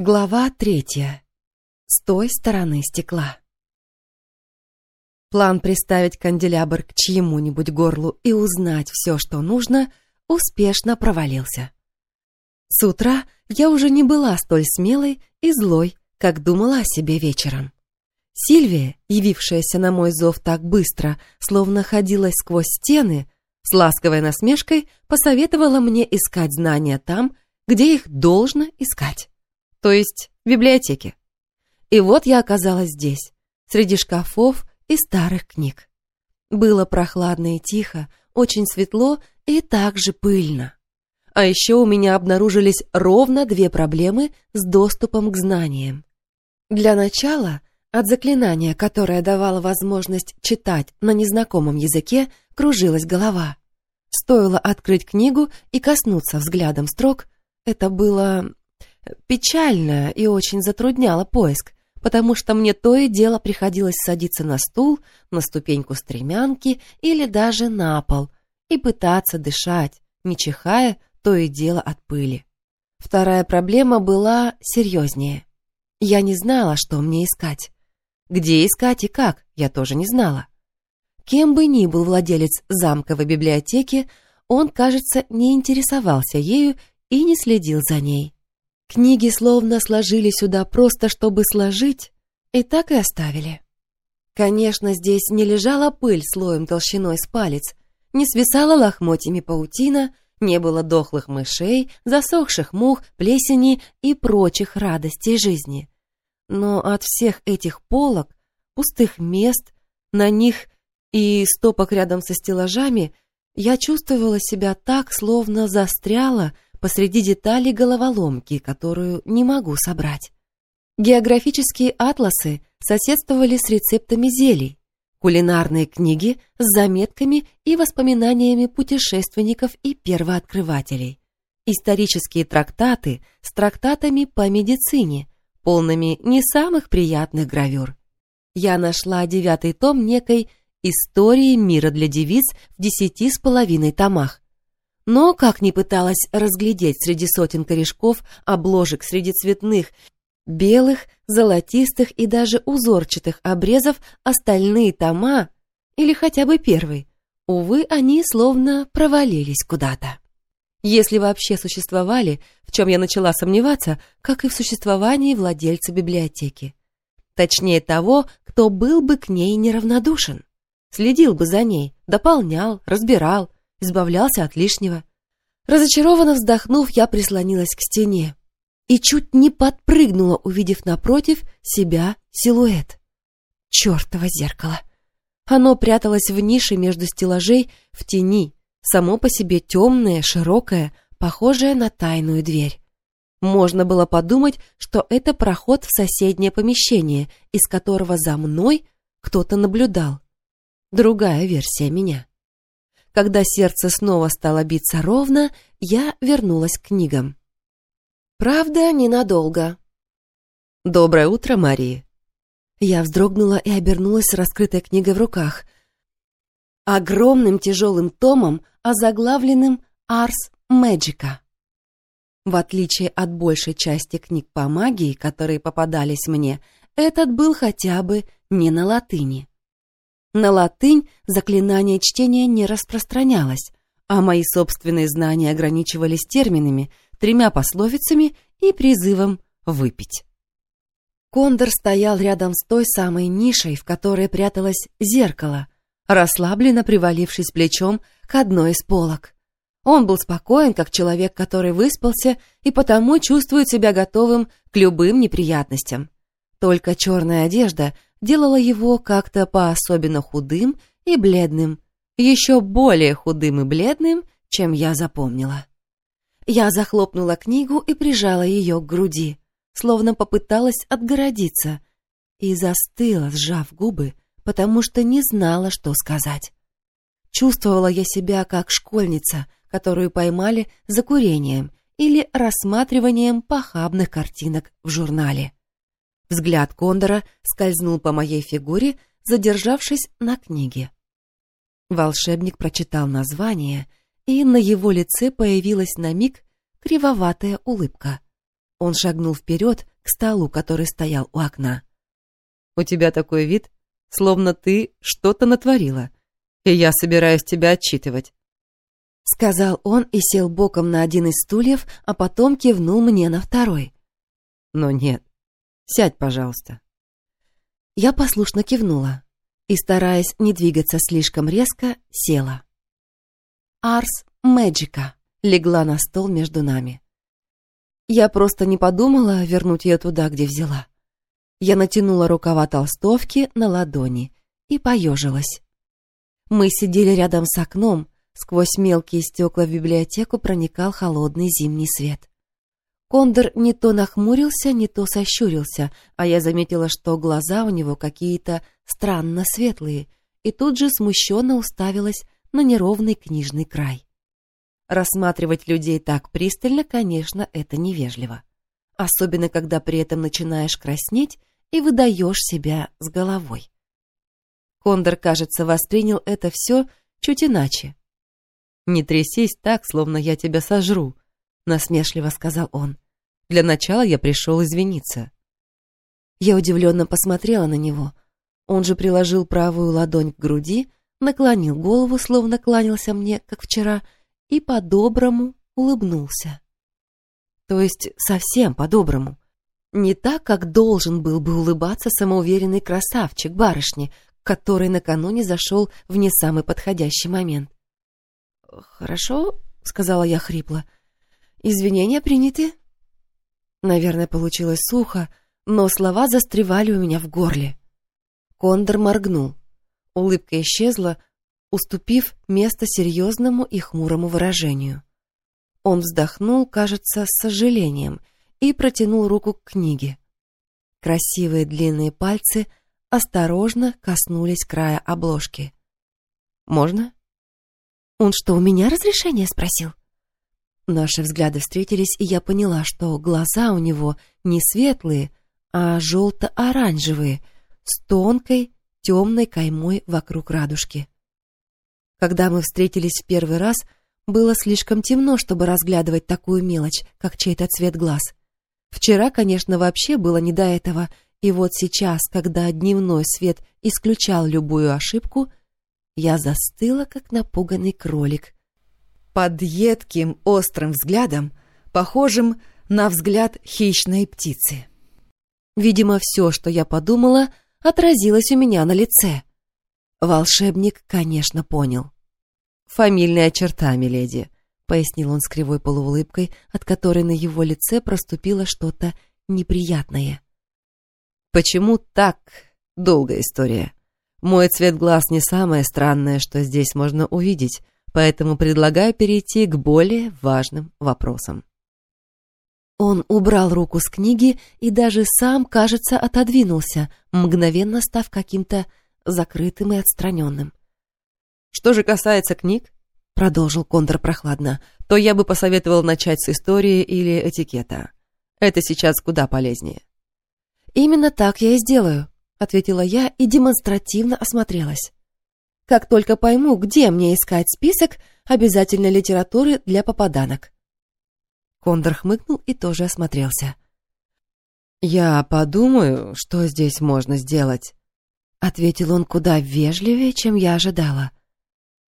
Глава третья. С той стороны стекла. План приставить канделябр к чьему-нибудь горлу и узнать все, что нужно, успешно провалился. С утра я уже не была столь смелой и злой, как думала о себе вечером. Сильвия, явившаяся на мой зов так быстро, словно ходилась сквозь стены, с ласковой насмешкой посоветовала мне искать знания там, где их должно искать то есть в библиотеке. И вот я оказалась здесь, среди шкафов и старых книг. Было прохладно и тихо, очень светло и также пыльно. А еще у меня обнаружились ровно две проблемы с доступом к знаниям. Для начала, от заклинания, которое давало возможность читать на незнакомом языке, кружилась голова. Стоило открыть книгу и коснуться взглядом строк, это было печально и очень затрудняло поиск, потому что мне то и дело приходилось садиться на стул, на ступеньку стремянки или даже на пол и пытаться дышать, не чихая то и дело от пыли. Вторая проблема была серьезнее. Я не знала, что мне искать. Где искать и как, я тоже не знала. Кем бы ни был владелец замковой библиотеки, он, кажется, не интересовался ею и не следил за ней. Книги словно сложили сюда просто, чтобы сложить, и так и оставили. Конечно, здесь не лежала пыль слоем толщиной с палец, не свисала лохмотьями паутина, не было дохлых мышей, засохших мух, плесени и прочих радостей жизни. Но от всех этих полок, пустых мест, на них и стопок рядом со стеллажами, я чувствовала себя так, словно застряла посреди деталей головоломки, которую не могу собрать. Географические атласы соседствовали с рецептами зелий, кулинарные книги с заметками и воспоминаниями путешественников и первооткрывателей, исторические трактаты с трактатами по медицине, полными не самых приятных гравюр. Я нашла девятый том некой «Истории мира для девиц» в десяти с половиной томах, но, как ни пыталась разглядеть среди сотен корешков, обложек среди цветных, белых, золотистых и даже узорчатых обрезов остальные тома, или хотя бы первый, увы, они словно провалились куда-то. Если вообще существовали, в чем я начала сомневаться, как и в существовании владельца библиотеки. Точнее того, кто был бы к ней неравнодушен. Следил бы за ней, дополнял, разбирал, избавлялся от лишнего. Разочарованно вздохнув, я прислонилась к стене и чуть не подпрыгнула, увидев напротив себя силуэт. Чёртово зеркало! Оно пряталось в нише между стеллажей в тени, само по себе темное, широкое, похожее на тайную дверь. Можно было подумать, что это проход в соседнее помещение, из которого за мной кто-то наблюдал. Другая версия меня. Когда сердце снова стало биться ровно, я вернулась к книгам. Правда, ненадолго. «Доброе утро, Мария!» Я вздрогнула и обернулась с раскрытой книгой в руках. Огромным тяжелым томом, озаглавленным «Арс Мэджика». В отличие от большей части книг по магии, которые попадались мне, этот был хотя бы не на латыни. На латынь заклинание чтения не распространялось, а мои собственные знания ограничивались терминами, тремя пословицами и призывом выпить. Кондор стоял рядом с той самой нишей, в которой пряталось зеркало, расслабленно привалившись плечом к одной из полок. Он был спокоен, как человек, который выспался и потому чувствует себя готовым к любым неприятностям. Только черная одежда делала его как-то по-особенно худым и бледным, еще более худым и бледным, чем я запомнила. Я захлопнула книгу и прижала ее к груди, словно попыталась отгородиться, и застыла, сжав губы, потому что не знала, что сказать. Чувствовала я себя как школьница, которую поймали за курением или рассматриванием похабных картинок в журнале. Взгляд Кондора скользнул по моей фигуре, задержавшись на книге. Волшебник прочитал название, и на его лице появилась на миг кривоватая улыбка. Он шагнул вперед к столу, который стоял у окна. «У тебя такой вид, словно ты что-то натворила, и я собираюсь тебя отчитывать». Сказал он и сел боком на один из стульев, а потом кивнул мне на второй. «Но нет. Сядь, пожалуйста». Я послушно кивнула и, стараясь не двигаться слишком резко, села. Арс Мэджика легла на стол между нами. Я просто не подумала вернуть ее туда, где взяла. Я натянула рукава толстовки на ладони и поежилась. Мы сидели рядом с окном, сквозь мелкие стекла в библиотеку проникал холодный зимний свет. Кондор не то нахмурился, не то сощурился, а я заметила, что глаза у него какие-то странно светлые, и тут же смущенно уставилась на неровный книжный край. Рассматривать людей так пристально, конечно, это невежливо. Особенно, когда при этом начинаешь краснеть и выдаешь себя с головой. Кондор, кажется, воспринял это все чуть иначе. «Не трясись так, словно я тебя сожру», насмешливо сказал он. Для начала я пришел извиниться. Я удивленно посмотрела на него. Он же приложил правую ладонь к груди, наклонил голову, словно кланялся мне, как вчера, и по-доброму улыбнулся. То есть совсем по-доброму. Не так, как должен был бы улыбаться самоуверенный красавчик барышни, который накануне зашел в не самый подходящий момент. «Хорошо», — сказала я хрипло, — Извинения приняты?» Наверное, получилось сухо, но слова застревали у меня в горле. Кондор моргнул. Улыбка исчезла, уступив место серьезному и хмурому выражению. Он вздохнул, кажется, с сожалением, и протянул руку к книге. Красивые длинные пальцы осторожно коснулись края обложки. «Можно?» «Он что, у меня разрешение спросил?» Наши взгляды встретились, и я поняла, что глаза у него не светлые, а желто-оранжевые, с тонкой темной каймой вокруг радужки. Когда мы встретились в первый раз, было слишком темно, чтобы разглядывать такую мелочь, как чей-то цвет глаз. Вчера, конечно, вообще было не до этого, и вот сейчас, когда дневной свет исключал любую ошибку, я застыла, как напуганный кролик, под едким острым взглядом, похожим на взгляд хищной птицы. Видимо, все, что я подумала, отразилось у меня на лице. Волшебник, конечно, понял. «Фамильная черта, миледи», — пояснил он с кривой полуулыбкой, от которой на его лице проступило что-то неприятное. «Почему так? Долгая история. Мой цвет глаз не самое странное, что здесь можно увидеть, поэтому предлагаю перейти к более важным вопросам. Он убрал руку с книги и даже сам, кажется, отодвинулся, мгновенно став каким-то закрытым и отстраненным. «Что же касается книг, — продолжил Кондор прохладно, — то я бы посоветовал начать с истории или этикета. Это сейчас куда полезнее». «Именно так я и сделаю», — ответила я и демонстративно осмотрелась. Как только пойму, где мне искать список обязательной литературы для попаданок. Кондор хмыкнул и тоже осмотрелся. «Я подумаю, что здесь можно сделать», — ответил он куда вежливее, чем я ожидала.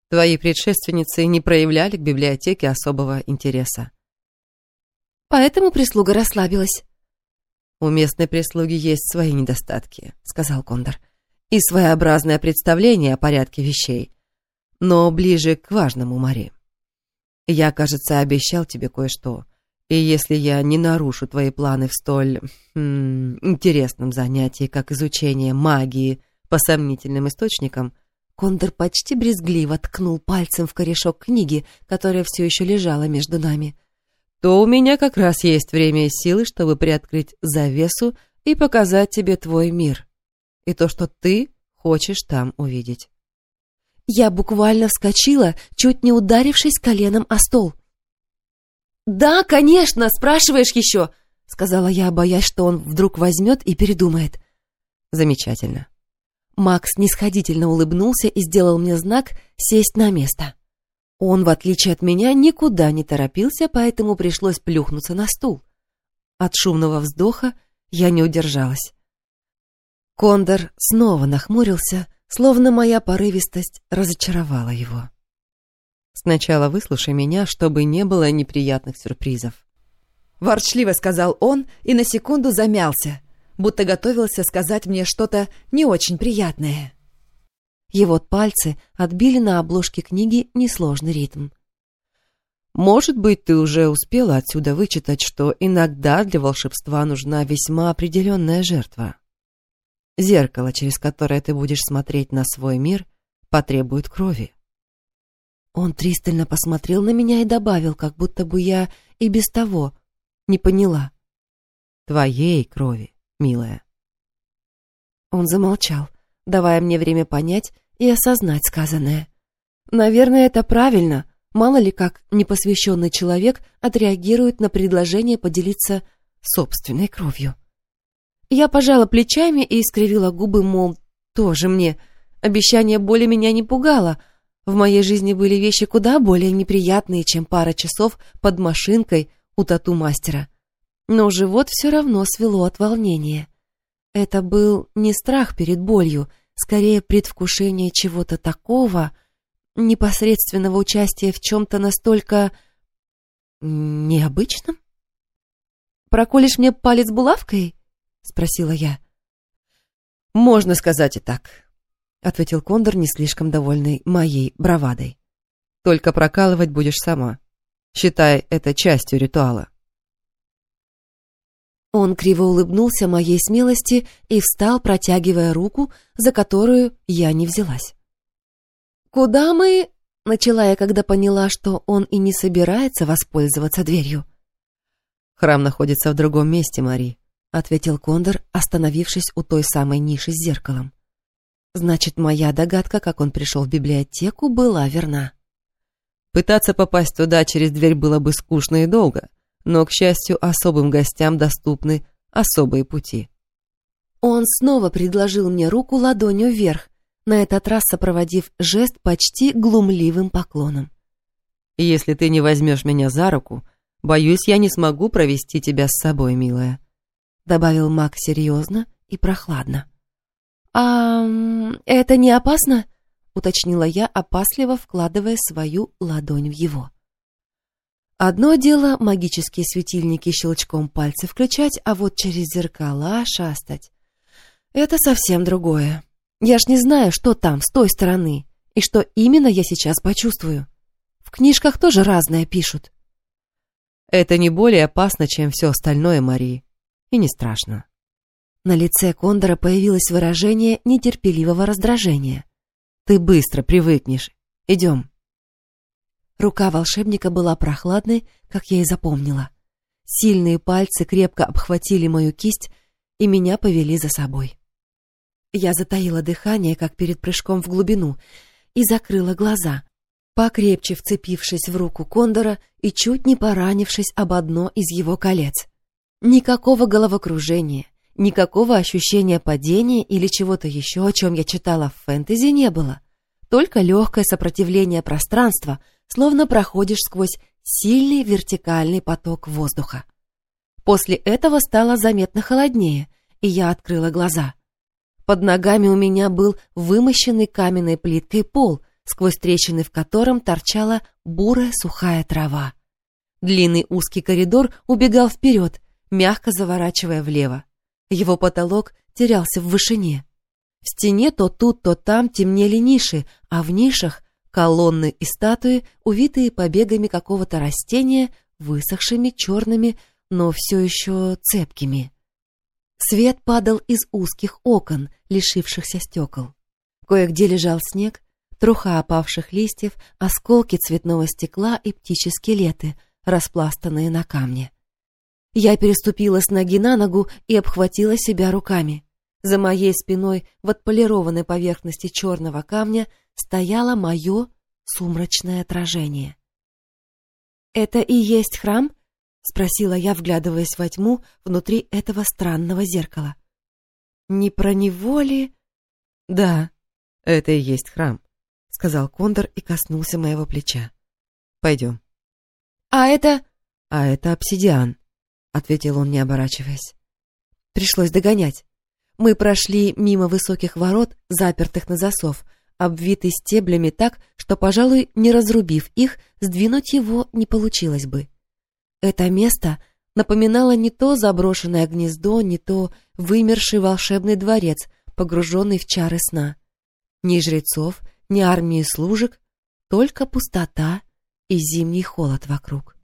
«Твои предшественницы не проявляли к библиотеке особого интереса». «Поэтому прислуга расслабилась». «У местной прислуги есть свои недостатки», — сказал Кондор и своеобразное представление о порядке вещей. Но ближе к важному, Мари. Я, кажется, обещал тебе кое-что. И если я не нарушу твои планы в столь м, интересном занятии, как изучение магии по сомнительным источникам, Кондор почти брезгливо ткнул пальцем в корешок книги, которая все еще лежала между нами, то у меня как раз есть время и силы, чтобы приоткрыть завесу и показать тебе твой мир и то, что ты хочешь там увидеть. Я буквально вскочила, чуть не ударившись коленом о стол. «Да, конечно, спрашиваешь еще!» — сказала я, боясь, что он вдруг возьмет и передумает. «Замечательно». Макс нисходительно улыбнулся и сделал мне знак сесть на место. Он, в отличие от меня, никуда не торопился, поэтому пришлось плюхнуться на стул. От шумного вздоха я не удержалась. Кондор снова нахмурился, словно моя порывистость разочаровала его. «Сначала выслушай меня, чтобы не было неприятных сюрпризов». Ворчливо сказал он и на секунду замялся, будто готовился сказать мне что-то не очень приятное. Его пальцы отбили на обложке книги несложный ритм. Может быть, ты уже успела отсюда вычитать, что иногда для волшебства нужна весьма определенная жертва. Зеркало, через которое ты будешь смотреть на свой мир, потребует крови. Он пристально посмотрел на меня и добавил, как будто бы я и без того не поняла. Твоей крови, милая. Он замолчал, давая мне время понять и осознать сказанное. Наверное, это правильно. Мало ли как непосвященный человек отреагирует на предложение поделиться собственной кровью. Я пожала плечами и искривила губы, мол, тоже мне. Обещание боли меня не пугало. В моей жизни были вещи куда более неприятные, чем пара часов под машинкой у тату-мастера. Но живот все равно свело от волнения. Это был не страх перед болью, скорее предвкушение чего-то такого, непосредственного участия в чем-то настолько... необычном? «Проколешь мне палец булавкой?» — спросила я. «Можно сказать и так», — ответил Кондор, не слишком довольный моей бравадой. «Только прокалывать будешь сама. Считай это частью ритуала». Он криво улыбнулся моей смелости и встал, протягивая руку, за которую я не взялась. «Куда мы?» — начала я, когда поняла, что он и не собирается воспользоваться дверью. «Храм находится в другом месте, Мари», ответил Кондор, остановившись у той самой ниши с зеркалом. Значит, моя догадка, как он пришел в библиотеку, была верна. Пытаться попасть туда через дверь было бы скучно и долго, но, к счастью, особым гостям доступны особые пути. Он снова предложил мне руку ладонью вверх, на этот раз сопроводив жест почти глумливым поклоном. «Если ты не возьмешь меня за руку, боюсь, я не смогу провести тебя с собой, милая», добавил маг серьезно и прохладно. «А это не опасно?» — уточнила я, опасливо вкладывая свою ладонь в его. Одно дело магические светильники щелчком пальцев включать, а вот через зеркала шастать — это совсем другое. Я ж не знаю, что там, с той стороны, и что именно я сейчас почувствую. В книжках тоже разное пишут. Это не более опасно, чем все остальное, Марии и не страшно. На лице Кондора появилось выражение нетерпеливого раздражения. «Ты быстро привыкнешь. Идем». Рука волшебника была прохладной, как я и запомнила. Сильные пальцы крепко обхватили мою кисть и меня повели за собой. Я затаила дыхание, как перед прыжком в глубину, и закрыла глаза, покрепче вцепившись в руку Кондора и чуть не поранившись об одно из его колец. Никакого головокружения, никакого ощущения падения или чего-то еще, о чем я читала в фэнтези, не было. Только легкое сопротивление пространства, словно проходишь сквозь сильный вертикальный поток воздуха. После этого стало заметно холоднее, и я открыла глаза. Под ногами у меня был вымощенный каменной плиткой пол, сквозь трещины в котором торчала бурая сухая трава. Длинный узкий коридор убегал вперед, мягко заворачивая влево. Его потолок терялся в вышине. В стене то тут, то там темнели ниши, а в нишах колонны и статуи, увитые побегами какого-то растения, высохшими, черными, но все еще цепкими. Свет падал из узких окон, лишившихся стекол. Кое-где лежал снег, труха опавших листьев, осколки цветного стекла и птичьи-скелеты, распластанные на камне. Я переступила с ноги на ногу и обхватила себя руками. За моей спиной в отполированной поверхности черного камня стояло мое сумрачное отражение. «Это и есть храм?» — спросила я, вглядываясь во тьму внутри этого странного зеркала. «Не про него ли?» «Да, это и есть храм», — сказал Кондор и коснулся моего плеча. «Пойдем». «А это...» «А это обсидиан», ответил он, не оборачиваясь. Пришлось догонять. Мы прошли мимо высоких ворот, запертых на засов, обвитый стеблями так, что, пожалуй, не разрубив их, сдвинуть его не получилось бы. Это место напоминало не то заброшенное гнездо, не то вымерший волшебный дворец, погруженный в чары сна. Ни жрецов, ни армии служек, только пустота и зимний холод вокруг.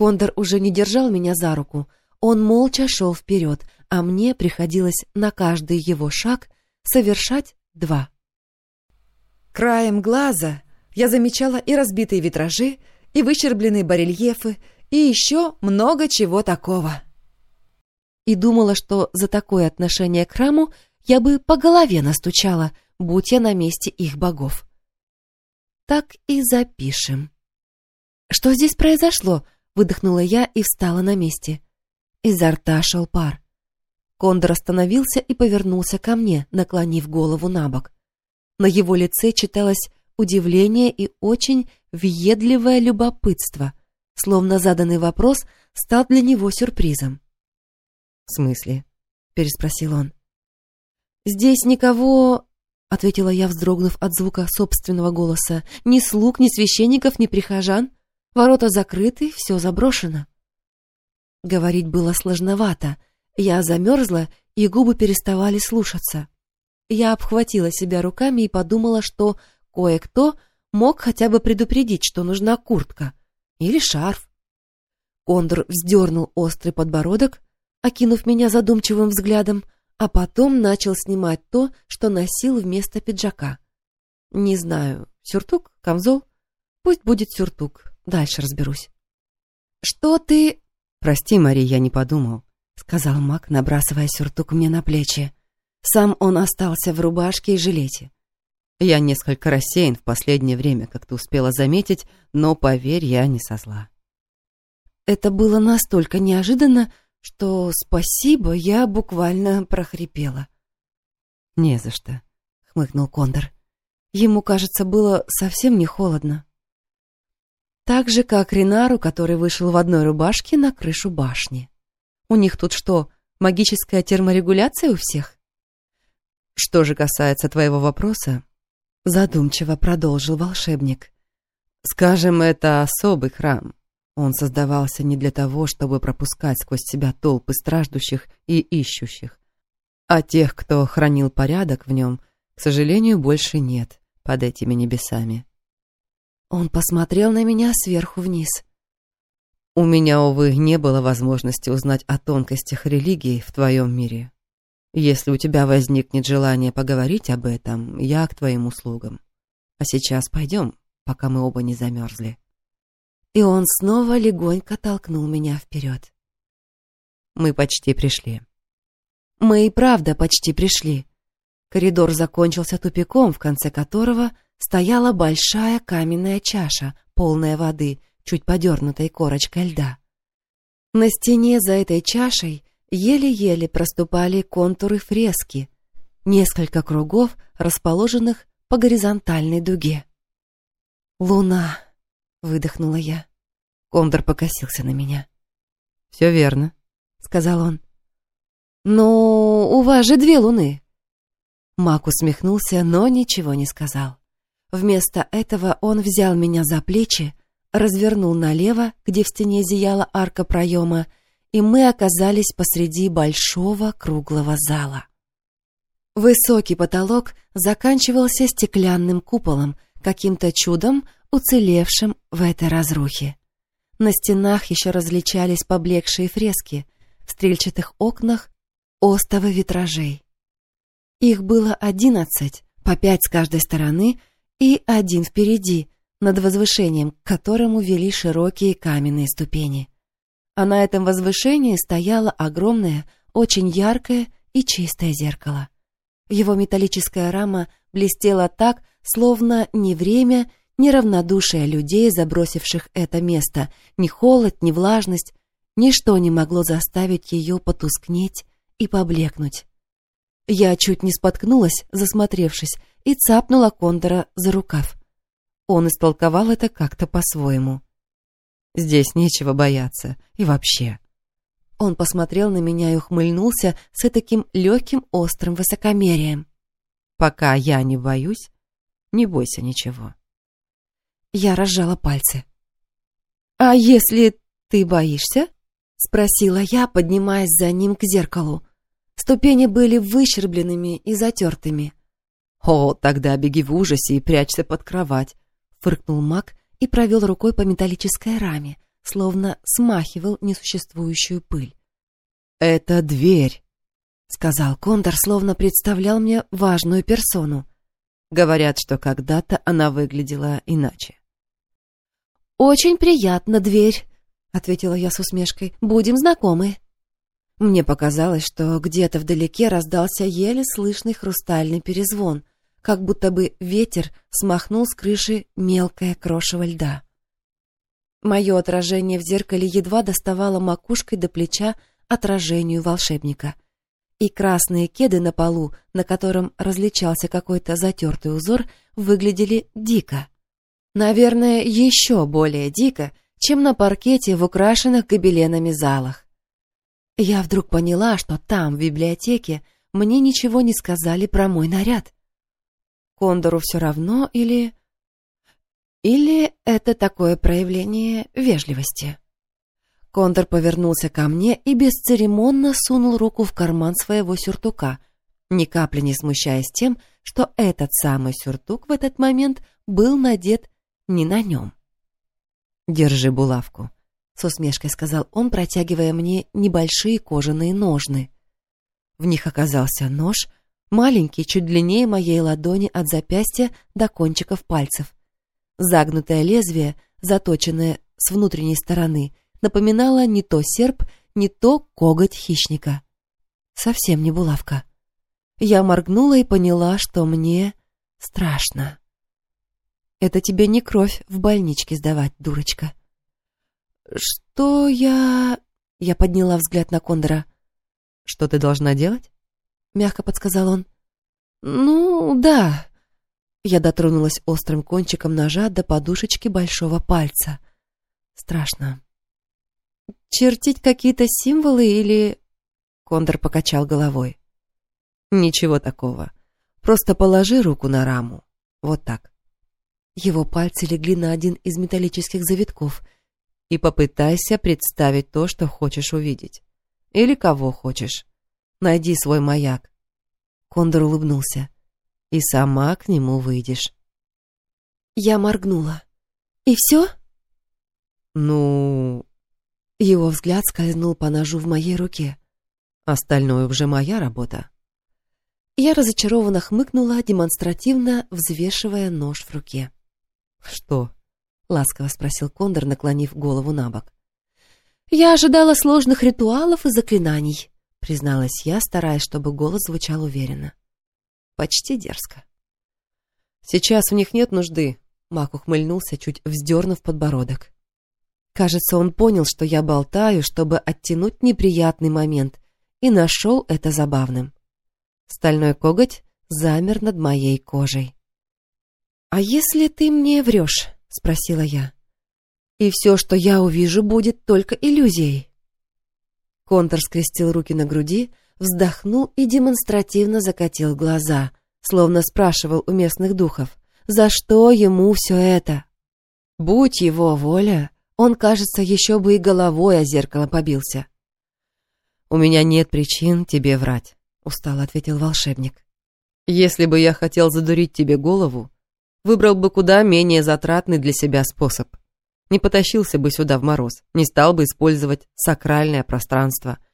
Кондор уже не держал меня за руку, он молча шел вперед, а мне приходилось на каждый его шаг совершать два. Краем глаза я замечала и разбитые витражи, и выщербленные барельефы, и еще много чего такого. И думала, что за такое отношение к храму я бы по голове настучала, будь я на месте их богов. Так и запишем. «Что здесь произошло?» — выдохнула я и встала на месте. Изо рта шел пар. Кондор остановился и повернулся ко мне, наклонив голову на бок. На его лице читалось удивление и очень въедливое любопытство, словно заданный вопрос стал для него сюрпризом. «В смысле?» — переспросил он. «Здесь никого...» — ответила я, вздрогнув от звука собственного голоса. «Ни слуг, ни священников, ни прихожан. Ворота закрыты, все заброшено». Говорить было сложновато. Я замерзла, и губы переставали слушаться. Я обхватила себя руками и подумала, что кое-кто мог хотя бы предупредить, что нужна куртка или шарф. Кондор вздернул острый подбородок, окинув меня задумчивым взглядом, а потом начал снимать то, что носил вместо пиджака. Не знаю, сюртук, камзол? Пусть будет сюртук, дальше разберусь. «Что ты...» «Прости, Мари, я не подумал», — сказал Мак, набрасывая сюртук мне на плечи. Сам он остался в рубашке и жилете. Я несколько рассеян в последнее время, как ты успела заметить, но, поверь, я не со зла. Это было настолько неожиданно, что спасибо, я буквально прохрипела. «Не за что», — хмыкнул Кондор. Ему, кажется, было совсем не холодно. Так же, как Ринару, который вышел в одной рубашке на крышу башни. У них тут что, магическая терморегуляция у всех? Что же касается твоего вопроса, задумчиво продолжил волшебник. Скажем, это особый храм. Он создавался не для того, чтобы пропускать сквозь себя толпы страждущих и ищущих. А тех, кто хранил порядок в нем, к сожалению, больше нет под этими небесами. Он посмотрел на меня сверху вниз. У меня, увы, не было возможности узнать о тонкостях религии в твоем мире. Если у тебя возникнет желание поговорить об этом, я к твоим услугам. А сейчас пойдем, пока мы оба не замерзли. И он снова легонько толкнул меня вперед. Мы почти пришли. Мы и правда почти пришли. Коридор закончился тупиком, в конце которого стояла большая каменная чаша, полная воды, чуть подернутой корочкой льда. На стене за этой чашей еле-еле проступали контуры фрески, несколько кругов, расположенных по горизонтальной дуге. «Луна!» — выдохнула я. Кондор покосился на меня. «Все верно», — сказал он. «Но у вас же две луны». Мак усмехнулся, но ничего не сказал. Вместо этого он взял меня за плечи, развернул налево, где в стене зияла арка проема, и мы оказались посреди большого круглого зала. Высокий потолок заканчивался стеклянным куполом, каким-то чудом уцелевшим в этой разрухе. На стенах еще различались поблекшие фрески, в стрельчатых окнах остовы витражей. Их было одиннадцать, по пять с каждой стороны и один впереди, над возвышением, к которому вели широкие каменные ступени а на этом возвышении стояло огромное, очень яркое и чистое зеркало. Его металлическая рама блестела так, словно ни время, ни равнодушие людей, забросивших это место, ни холод, ни влажность, ничто не могло заставить ее потускнеть и поблекнуть. Я чуть не споткнулась, засмотревшись, и цапнула Кондора за рукав. Он истолковал это как-то по-своему. Здесь нечего бояться. И вообще, Он посмотрел на меня и ухмыльнулся с таким легким острым высокомерием. «Пока я не боюсь, не бойся ничего». Я разжала пальцы. «А если ты боишься?» — спросила я, поднимаясь за ним к зеркалу. Ступени были выщербленными и затертыми. «О, тогда беги в ужасе и прячься под кровать», — фыркнул маг и провел рукой по металлической раме, словно смахивал несуществующую пыль. «Это дверь», — сказал Кондор, словно представлял мне важную персону. Говорят, что когда-то она выглядела иначе. «Очень приятно, дверь», — ответила я с усмешкой. «Будем знакомы». Мне показалось, что где-то вдалеке раздался еле слышный хрустальный перезвон, как будто бы ветер смахнул с крыши мелкое крошево льда. Мое отражение в зеркале едва доставало макушкой до плеча отражению волшебника. И красные кеды на полу, на котором различался какой-то затертый узор, выглядели дико. Наверное, еще более дико, чем на паркете в украшенных гобеленами залах. Я вдруг поняла, что там, в библиотеке, мне ничего не сказали про мой наряд. Кондору все равно или... Или это такое проявление вежливости? Кондор повернулся ко мне и бесцеремонно сунул руку в карман своего сюртука, ни капли не смущаясь тем, что этот самый сюртук в этот момент был надет не на нем. «Держи булавку», — с усмешкой сказал он, протягивая мне небольшие кожаные ножны. В них оказался нож, маленький, чуть длиннее моей ладони от запястья до кончиков пальцев. Загнутое лезвие, заточенное с внутренней стороны, напоминало не то серп, не то коготь хищника. Совсем не булавка. Я моргнула и поняла, что мне страшно. Это тебе не кровь в больничке сдавать, дурочка. Что я... Я подняла взгляд на Кондора. Что ты должна делать? Мягко подсказал он. Ну, да, я дотронулась острым кончиком ножа до подушечки большого пальца. Страшно. Чертить какие-то символы или... Кондор покачал головой. Ничего такого. Просто положи руку на раму. Вот так. Его пальцы легли на один из металлических завитков. И попытайся представить то, что хочешь увидеть. Или кого хочешь. Найди свой маяк. Кондор улыбнулся и сама к нему выйдешь. Я моргнула. «И все?» «Ну...» Его взгляд скользнул по ножу в моей руке. «Остальное уже моя работа». Я разочарованно хмыкнула, демонстративно взвешивая нож в руке. «Что?» — ласково спросил Кондор, наклонив голову на бок. «Я ожидала сложных ритуалов и заклинаний», — призналась я, стараясь, чтобы голос звучал уверенно. Почти дерзко. «Сейчас в них нет нужды», — Мак ухмыльнулся, чуть вздернув подбородок. Кажется, он понял, что я болтаю, чтобы оттянуть неприятный момент, и нашел это забавным. Стальной коготь замер над моей кожей. «А если ты мне врешь?» — спросила я. «И все, что я увижу, будет только иллюзией». Контор скрестил руки на груди, вздохнул и демонстративно закатил глаза, словно спрашивал у местных духов, за что ему все это. Будь его воля, он, кажется, еще бы и головой о зеркало побился. «У меня нет причин тебе врать», — устало ответил волшебник. «Если бы я хотел задурить тебе голову, выбрал бы куда менее затратный для себя способ. Не потащился бы сюда в мороз, не стал бы использовать сакральное пространство —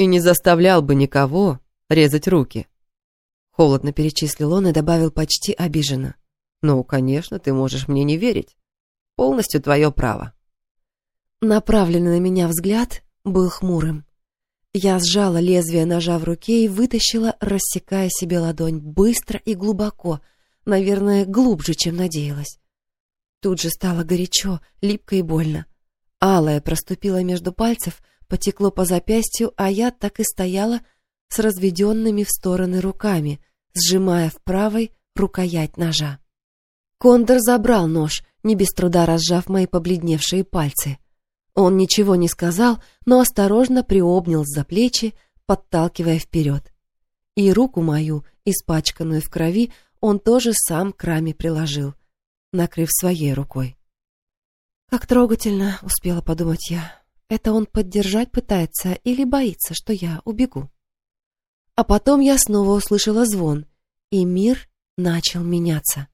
и не заставлял бы никого резать руки. Холодно перечислил он и добавил почти обиженно. «Ну, конечно, ты можешь мне не верить. Полностью твое право». Направленный на меня взгляд был хмурым. Я сжала лезвие ножа в руке и вытащила, рассекая себе ладонь быстро и глубоко, наверное, глубже, чем надеялась. Тут же стало горячо, липко и больно. Алая проступила между пальцев, потекло по запястью, а я так и стояла с разведенными в стороны руками, сжимая в правой рукоять ножа. Кондор забрал нож, не без труда разжав мои побледневшие пальцы. Он ничего не сказал, но осторожно приобнял за плечи, подталкивая вперед. И руку мою, испачканную в крови, он тоже сам к раме приложил, накрыв своей рукой. Как трогательно, успела подумать я. Это он поддержать пытается или боится, что я убегу? А потом я снова услышала звон, и мир начал меняться.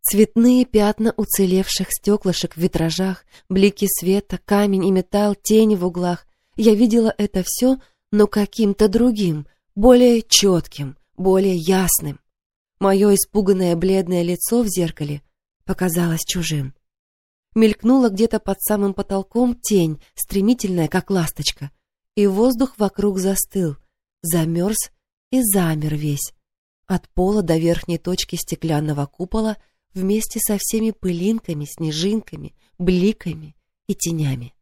Цветные пятна уцелевших стеклышек в витражах, блики света, камень и металл, тени в углах. Я видела это все, но каким-то другим, более четким, более ясным. Мое испуганное бледное лицо в зеркале показалось чужим. Мелькнула где-то под самым потолком тень, стремительная, как ласточка, и воздух вокруг застыл, замерз и замер весь. От пола до верхней точки стеклянного купола вместе со всеми пылинками, снежинками, бликами и тенями.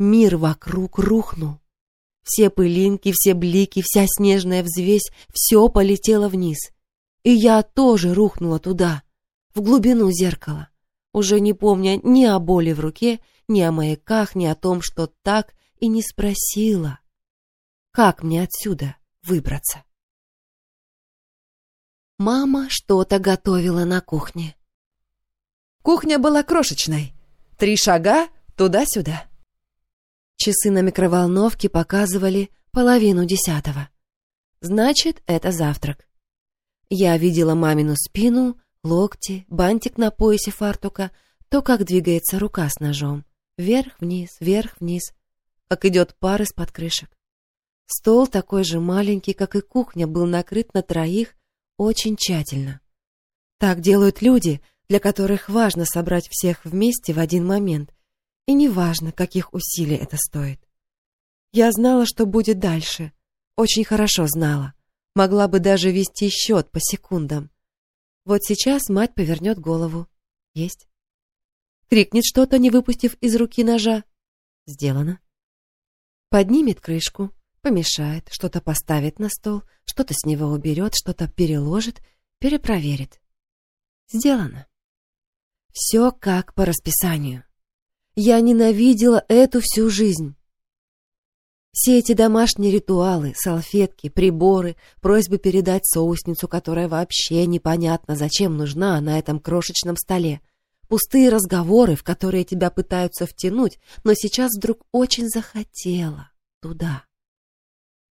Мир вокруг рухнул. Все пылинки, все блики, вся снежная взвесь, все полетело вниз. И я тоже рухнула туда, в глубину зеркала, уже не помня ни о боли в руке, ни о маяках, ни о том, что так и не спросила, как мне отсюда выбраться. Мама что-то готовила на кухне. Кухня была крошечной. Три шага туда-сюда. Часы на микроволновке показывали половину десятого. Значит, это завтрак. Я видела мамину спину, локти, бантик на поясе фартука, то, как двигается рука с ножом. Вверх-вниз, вверх-вниз, как идет пар из-под крышек. Стол такой же маленький, как и кухня, был накрыт на троих очень тщательно. Так делают люди, для которых важно собрать всех вместе в один момент, и неважно, каких усилий это стоит. Я знала, что будет дальше, очень хорошо знала, могла бы даже вести счет по секундам. Вот сейчас мать повернет голову. Есть. Крикнет что-то, не выпустив из руки ножа. Сделано. Поднимет крышку, помешает, что-то поставит на стол, что-то с него уберет, что-то переложит, перепроверит. Сделано. Все как по расписанию. Я ненавидела эту всю жизнь. Все эти домашние ритуалы, салфетки, приборы, просьбы передать соусницу, которая вообще непонятно зачем нужна на этом крошечном столе, пустые разговоры, в которые тебя пытаются втянуть, но сейчас вдруг очень захотела туда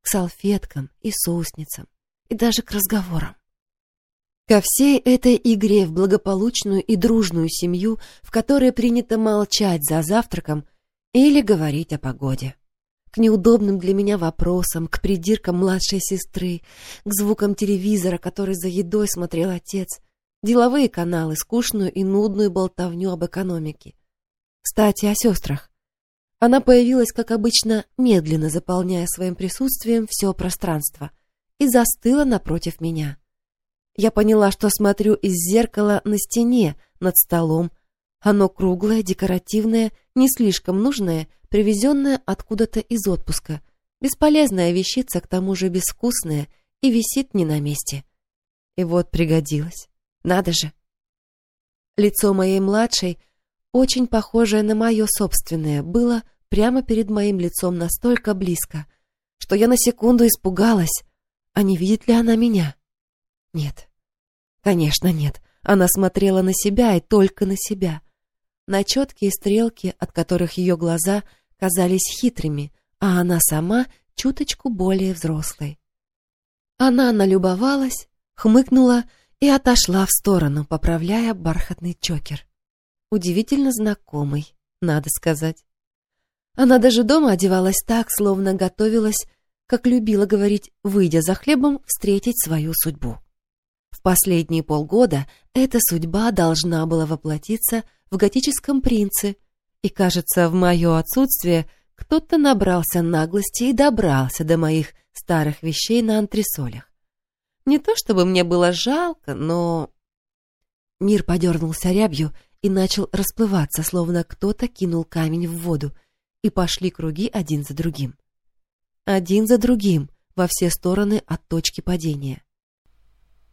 к салфеткам и соусницам, и даже к разговорам. Ко всей этой игре в благополучную и дружную семью, в которой принято молчать за завтраком или говорить о погоде. К неудобным для меня вопросам, к придиркам младшей сестры, к звукам телевизора, который за едой смотрел отец, деловые каналы, скучную и нудную болтовню об экономике. Кстати, о сестрах. Она появилась, как обычно, медленно заполняя своим присутствием все пространство, и застыла напротив меня. Я поняла, что смотрю из зеркала на стене, над столом. Оно круглое, декоративное, не слишком нужное, привезенное откуда-то из отпуска. Бесполезная вещица, к тому же безвкусная, и висит не на месте. И вот пригодилась. Надо же. Лицо моей младшей — очень похожее на мое собственное, было прямо перед моим лицом настолько близко, что я на секунду испугалась, а не видит ли она меня? Нет. Конечно, нет. Она смотрела на себя и только на себя. На четкие стрелки, от которых ее глаза казались хитрыми, а она сама чуточку более взрослой. Она налюбовалась, хмыкнула и отошла в сторону, поправляя бархатный чокер удивительно знакомый, надо сказать. Она даже дома одевалась так, словно готовилась, как любила говорить, выйдя за хлебом, встретить свою судьбу. В последние полгода эта судьба должна была воплотиться в готическом принце, и, кажется, в мое отсутствие кто-то набрался наглости и добрался до моих старых вещей на антресолях. Не то чтобы мне было жалко, но... Мир подернулся рябью, и начал расплываться, словно кто-то кинул камень в воду, и пошли круги один за другим. Один за другим, во все стороны от точки падения.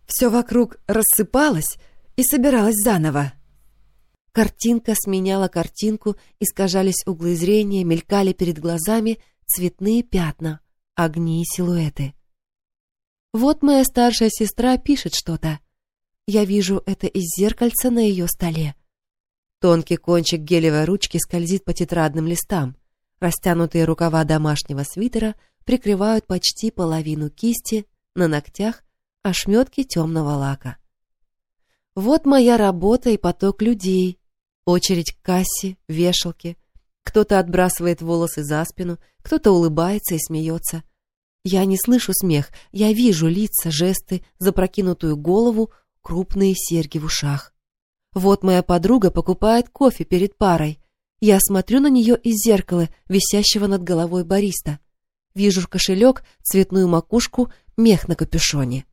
Все вокруг рассыпалось и собиралось заново. Картинка сменяла картинку, искажались углы зрения, мелькали перед глазами цветные пятна, огни и силуэты. Вот моя старшая сестра пишет что-то. Я вижу это из зеркальца на ее столе. Тонкий кончик гелевой ручки скользит по тетрадным листам. Растянутые рукава домашнего свитера прикрывают почти половину кисти, на ногтях ошметки темного лака. Вот моя работа и поток людей. Очередь к кассе, вешалке. Кто-то отбрасывает волосы за спину, кто-то улыбается и смеется. Я не слышу смех, я вижу лица, жесты, запрокинутую голову, крупные серьги в ушах. Вот моя подруга покупает кофе перед парой. Я смотрю на нее из зеркала, висящего над головой бариста. Вижу кошелек, цветную макушку, мех на капюшоне.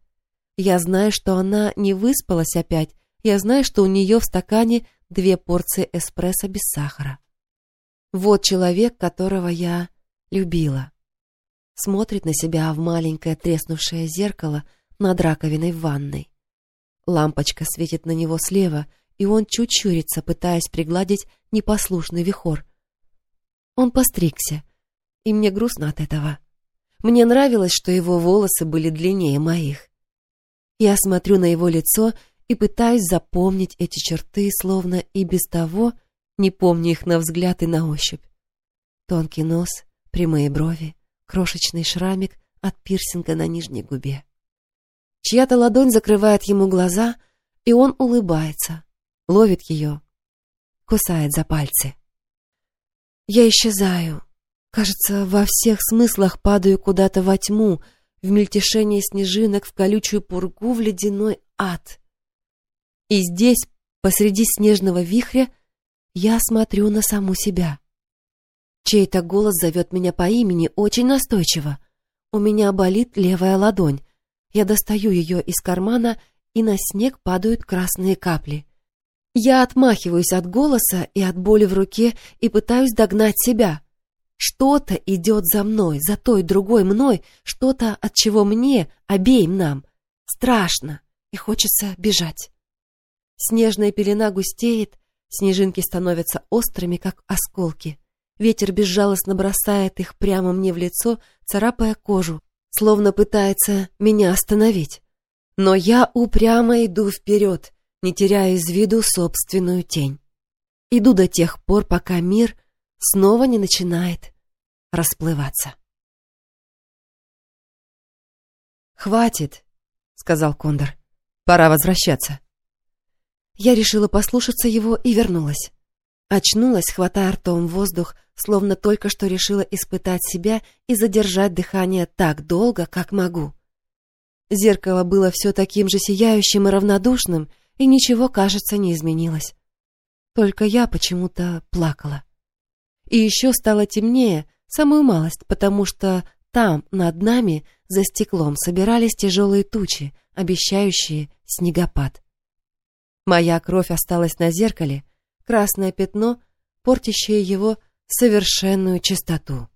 Я знаю, что она не выспалась опять. Я знаю, что у нее в стакане две порции эспрессо без сахара. Вот человек, которого я любила смотрит на себя в маленькое треснувшее зеркало над раковиной в ванной. Лампочка светит на него слева, и он чуть чурится, пытаясь пригладить непослушный вихор. Он постригся, и мне грустно от этого. Мне нравилось, что его волосы были длиннее моих. Я смотрю на его лицо и пытаюсь запомнить эти черты, словно и без того не помню их на взгляд и на ощупь. Тонкий нос, прямые брови, крошечный шрамик от пирсинга на нижней губе. Чья-то ладонь закрывает ему глаза, и он улыбается, ловит ее, кусает за пальцы. Я исчезаю. Кажется, во всех смыслах падаю куда-то во тьму, в мельтешение снежинок, в колючую пургу, в ледяной ад. И здесь, посреди снежного вихря, я смотрю на саму себя. Чей-то голос зовет меня по имени очень настойчиво. У меня болит левая ладонь. Я достаю ее из кармана, и на снег падают красные капли. Я отмахиваюсь от голоса и от боли в руке и пытаюсь догнать себя. Что-то идет за мной, за той другой мной, что-то, от чего мне, обеим нам, страшно и хочется бежать. Снежная пелена густеет, снежинки становятся острыми, как осколки. Ветер безжалостно бросает их прямо мне в лицо, царапая кожу, словно пытается меня остановить. Но я упрямо иду вперед, не теряя из виду собственную тень. Иду до тех пор, пока мир снова не начинает расплываться. «Хватит», — сказал Кондор. «Пора возвращаться». Я решила послушаться его и вернулась. Очнулась, хватая ртом воздух, словно только что решила испытать себя и задержать дыхание так долго, как могу. Зеркало было все таким же сияющим и равнодушным, и ничего, кажется, не изменилось. Только я почему-то плакала. И еще стало темнее, самую малость, потому что там, над нами, за стеклом, собирались тяжелые тучи, обещающие снегопад. Моя кровь осталась на зеркале, красное пятно, портящее его совершенную чистоту.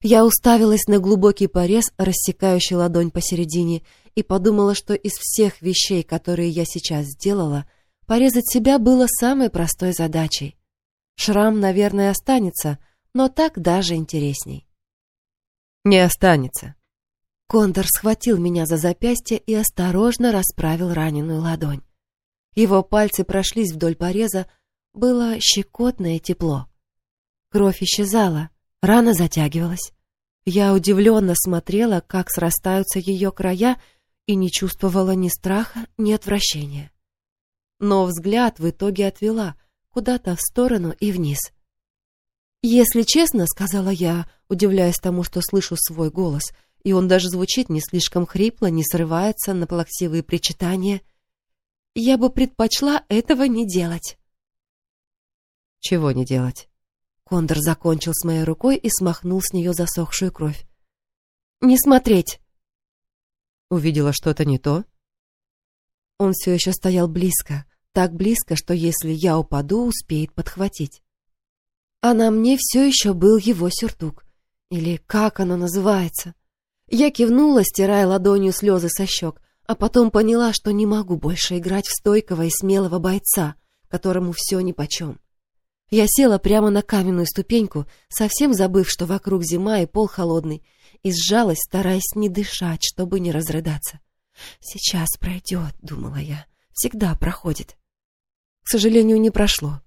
Я уставилась на глубокий порез, рассекающий ладонь посередине, и подумала, что из всех вещей, которые я сейчас сделала, порезать себя было самой простой задачей. Шрам, наверное, останется, но так даже интересней. «Не останется». Кондор схватил меня за запястье и осторожно расправил раненую ладонь. Его пальцы прошлись вдоль пореза, было щекотное тепло. Кровь исчезала, рана затягивалась. Я удивленно смотрела, как срастаются ее края, и не чувствовала ни страха, ни отвращения. Но взгляд в итоге отвела куда-то в сторону и вниз. «Если честно, — сказала я, удивляясь тому, что слышу свой голос, и он даже звучит не слишком хрипло, не срывается на плаксивые причитания, — я бы предпочла этого не делать». Чего не делать? Кондор закончил с моей рукой и смахнул с нее засохшую кровь. «Не смотреть!» Увидела что-то не то? Он все еще стоял близко, так близко, что если я упаду, успеет подхватить. А на мне все еще был его сюртук. Или как оно называется? Я кивнула, стирая ладонью слезы со щек, а потом поняла, что не могу больше играть в стойкого и смелого бойца — которому все нипочем. Я села прямо на каменную ступеньку, совсем забыв, что вокруг зима и пол холодный, и сжалась, стараясь не дышать, чтобы не разрыдаться. «Сейчас пройдет», — думала я, — «всегда проходит». К сожалению, не прошло,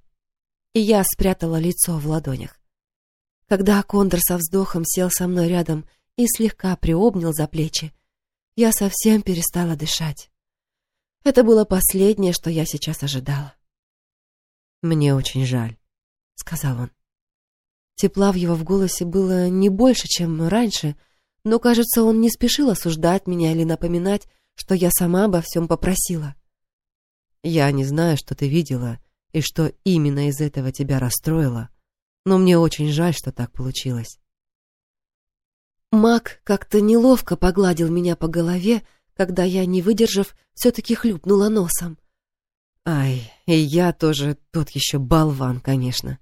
и я спрятала лицо в ладонях. Когда Кондор со вздохом сел со мной рядом и слегка приобнял за плечи, я совсем перестала дышать. Это было последнее, что я сейчас ожидала. «Мне очень жаль», — сказал он. Тепла в его в голосе было не больше, чем раньше, но, кажется, он не спешил осуждать меня или напоминать, что я сама обо всем попросила. «Я не знаю, что ты видела и что именно из этого тебя расстроило, но мне очень жаль, что так получилось». Мак как-то неловко погладил меня по голове, когда я, не выдержав, все-таки хлюпнула носом. Ай, и я тоже тот еще болван, конечно.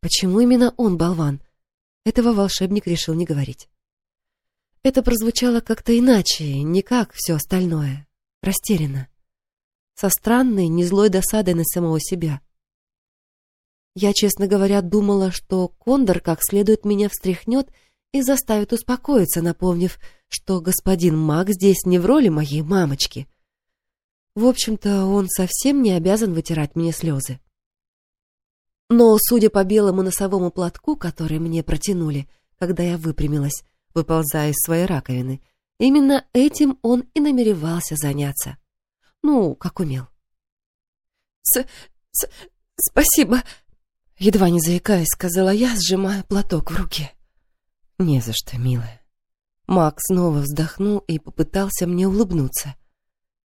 Почему именно он болван? Этого волшебник решил не говорить. Это прозвучало как-то иначе, не как все остальное. Растерянно. Со странной, не злой досадой на самого себя. Я, честно говоря, думала, что Кондор как следует меня встряхнет и заставит успокоиться, напомнив, что господин Мак здесь не в роли моей мамочки. В общем-то, он совсем не обязан вытирать мне слезы. Но, судя по белому носовому платку, который мне протянули, когда я выпрямилась, выползая из своей раковины, именно этим он и намеревался заняться. Ну, как умел. С -с «Спасибо!» Едва не заикаясь, сказала я, сжимая платок в руке. «Не за что, милая». Мак снова вздохнул и попытался мне улыбнуться.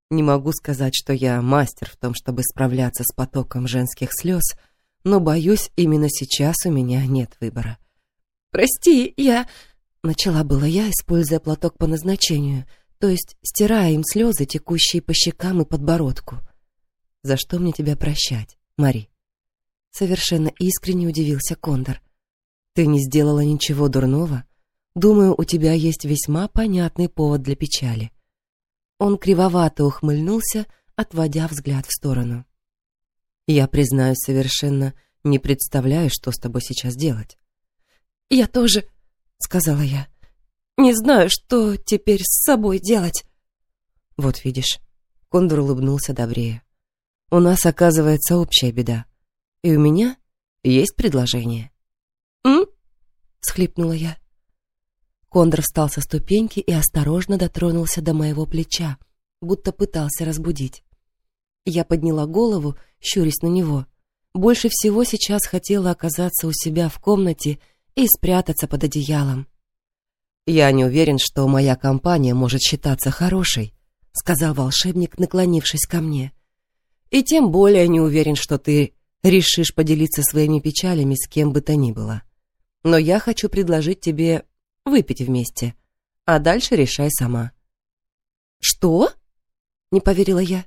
Не могу сказать, что я мастер в том, чтобы справляться с потоком женских слез, но, боюсь, именно сейчас у меня нет выбора. «Прости, я...» — начала была я, используя платок по назначению, то есть стирая им слезы, текущие по щекам и подбородку. «За что мне тебя прощать, Мари?» Совершенно искренне удивился Кондор. «Ты не сделала ничего дурного? Думаю, у тебя есть весьма понятный повод для печали». Он кривовато ухмыльнулся, отводя взгляд в сторону. Я, признаюсь, совершенно не представляю, что с тобой сейчас делать. «Я тоже», — сказала я. «Не знаю, что теперь с собой делать». «Вот видишь», — Кондор улыбнулся добрее. «У нас, оказывается, общая беда. И у меня есть предложение». «М?» — схлипнула я. Кондор встал со ступеньки и осторожно дотронулся до моего плеча, будто пытался разбудить. Я подняла голову, щурясь на него. Больше всего сейчас хотела оказаться у себя в комнате и спрятаться под одеялом. «Я не уверен, что моя компания может считаться хорошей», — сказал волшебник, наклонившись ко мне. «И тем более не уверен, что ты решишь поделиться своими печалями с кем бы то ни было. Но я хочу предложить тебе выпить вместе, а дальше решай сама». «Что?» — не поверила я.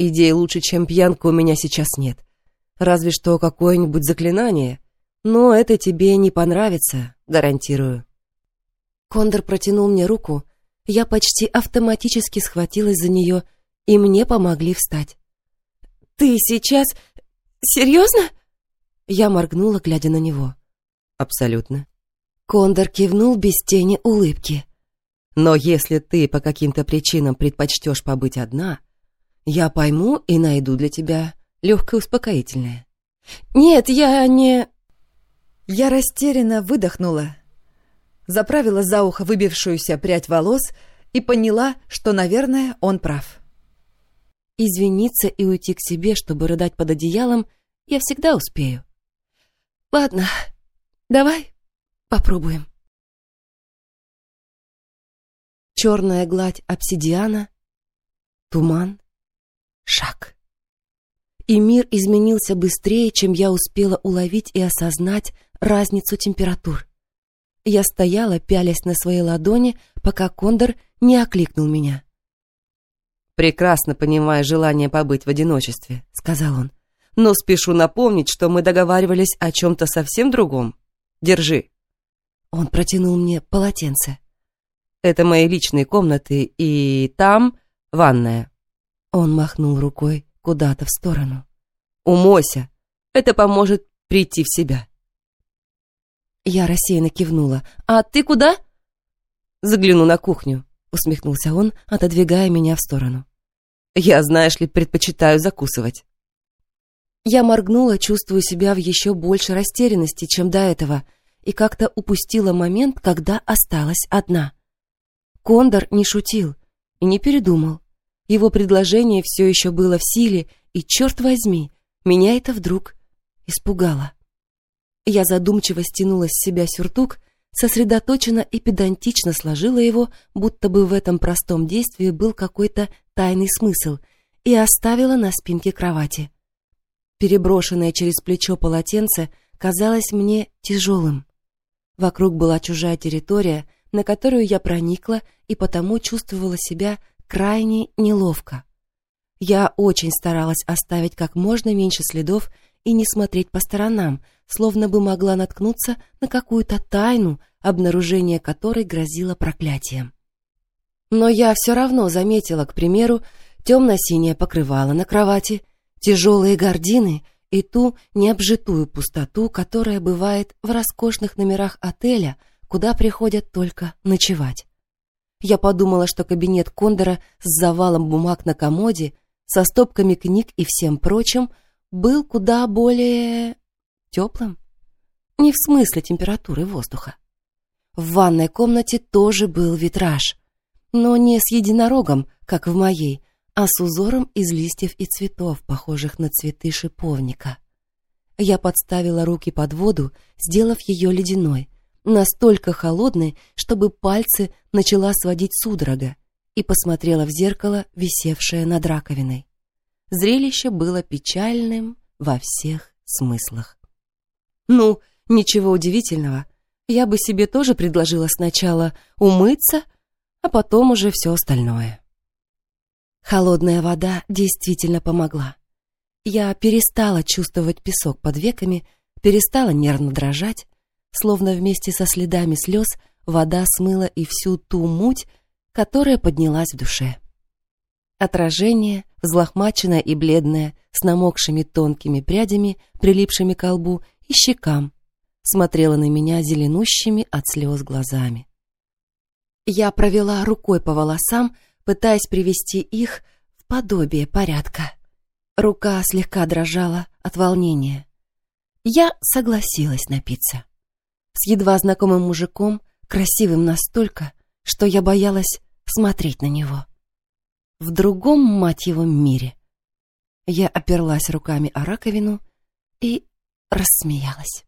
Идей лучше, чем пьянка, у меня сейчас нет. Разве что какое-нибудь заклинание. Но это тебе не понравится, гарантирую. Кондор протянул мне руку, я почти автоматически схватилась за нее, и мне помогли встать. «Ты сейчас... серьезно?» Я моргнула, глядя на него. «Абсолютно». Кондор кивнул без тени улыбки. «Но если ты по каким-то причинам предпочтешь побыть одна, я пойму и найду для тебя легкое успокоительное. Нет, я не... Я растерянно выдохнула, заправила за ухо выбившуюся прядь волос и поняла, что, наверное, он прав. Извиниться и уйти к себе, чтобы рыдать под одеялом, я всегда успею. Ладно, давай попробуем. Черная гладь обсидиана, туман, Шаг. И мир изменился быстрее, чем я успела уловить и осознать разницу температур. Я стояла, пялясь на своей ладони, пока Кондор не окликнул меня. «Прекрасно понимаю желание побыть в одиночестве», — сказал он. «Но спешу напомнить, что мы договаривались о чем-то совсем другом. Держи». Он протянул мне полотенце. «Это мои личные комнаты, и там ванная». Он махнул рукой куда-то в сторону. Умойся. Это поможет прийти в себя. Я рассеянно кивнула. «А ты куда?» «Загляну на кухню», — усмехнулся он, отодвигая меня в сторону. «Я, знаешь ли, предпочитаю закусывать». Я моргнула, чувствуя себя в еще больше растерянности, чем до этого, и как-то упустила момент, когда осталась одна. Кондор не шутил и не передумал. Его предложение все еще было в силе, и, черт возьми, меня это вдруг испугало. Я задумчиво стянула с себя сюртук, сосредоточенно и педантично сложила его, будто бы в этом простом действии был какой-то тайный смысл, и оставила на спинке кровати. Переброшенное через плечо полотенце казалось мне тяжелым. Вокруг была чужая территория, на которую я проникла и потому чувствовала себя крайне неловко. Я очень старалась оставить как можно меньше следов и не смотреть по сторонам, словно бы могла наткнуться на какую-то тайну, обнаружение которой грозило проклятием. Но я все равно заметила, к примеру, темно-синее покрывало на кровати, тяжелые гардины и ту необжитую пустоту, которая бывает в роскошных номерах отеля, куда приходят только ночевать. Я подумала, что кабинет Кондора с завалом бумаг на комоде, со стопками книг и всем прочим был куда более теплым. Не в смысле температуры воздуха. В ванной комнате тоже был витраж, но не с единорогом, как в моей, а с узором из листьев и цветов, похожих на цветы шиповника. Я подставила руки под воду, сделав ее ледяной, настолько холодной, чтобы пальцы начала сводить судорога, и посмотрела в зеркало, висевшее над раковиной. Зрелище было печальным во всех смыслах. Ну, ничего удивительного. Я бы себе тоже предложила сначала умыться, а потом уже все остальное. Холодная вода действительно помогла. Я перестала чувствовать песок под веками, перестала нервно дрожать, словно вместе со следами слез вода смыла и всю ту муть, которая поднялась в душе. Отражение, взлохмаченное и бледное, с намокшими тонкими прядями, прилипшими к лбу, и щекам, смотрела на меня зеленущими от слез глазами. Я провела рукой по волосам, пытаясь привести их в подобие порядка. Рука слегка дрожала от волнения. Я согласилась напиться. С едва знакомым мужиком, красивым настолько, что я боялась смотреть на него. В другом, мать его, мире. Я оперлась руками о раковину и рассмеялась.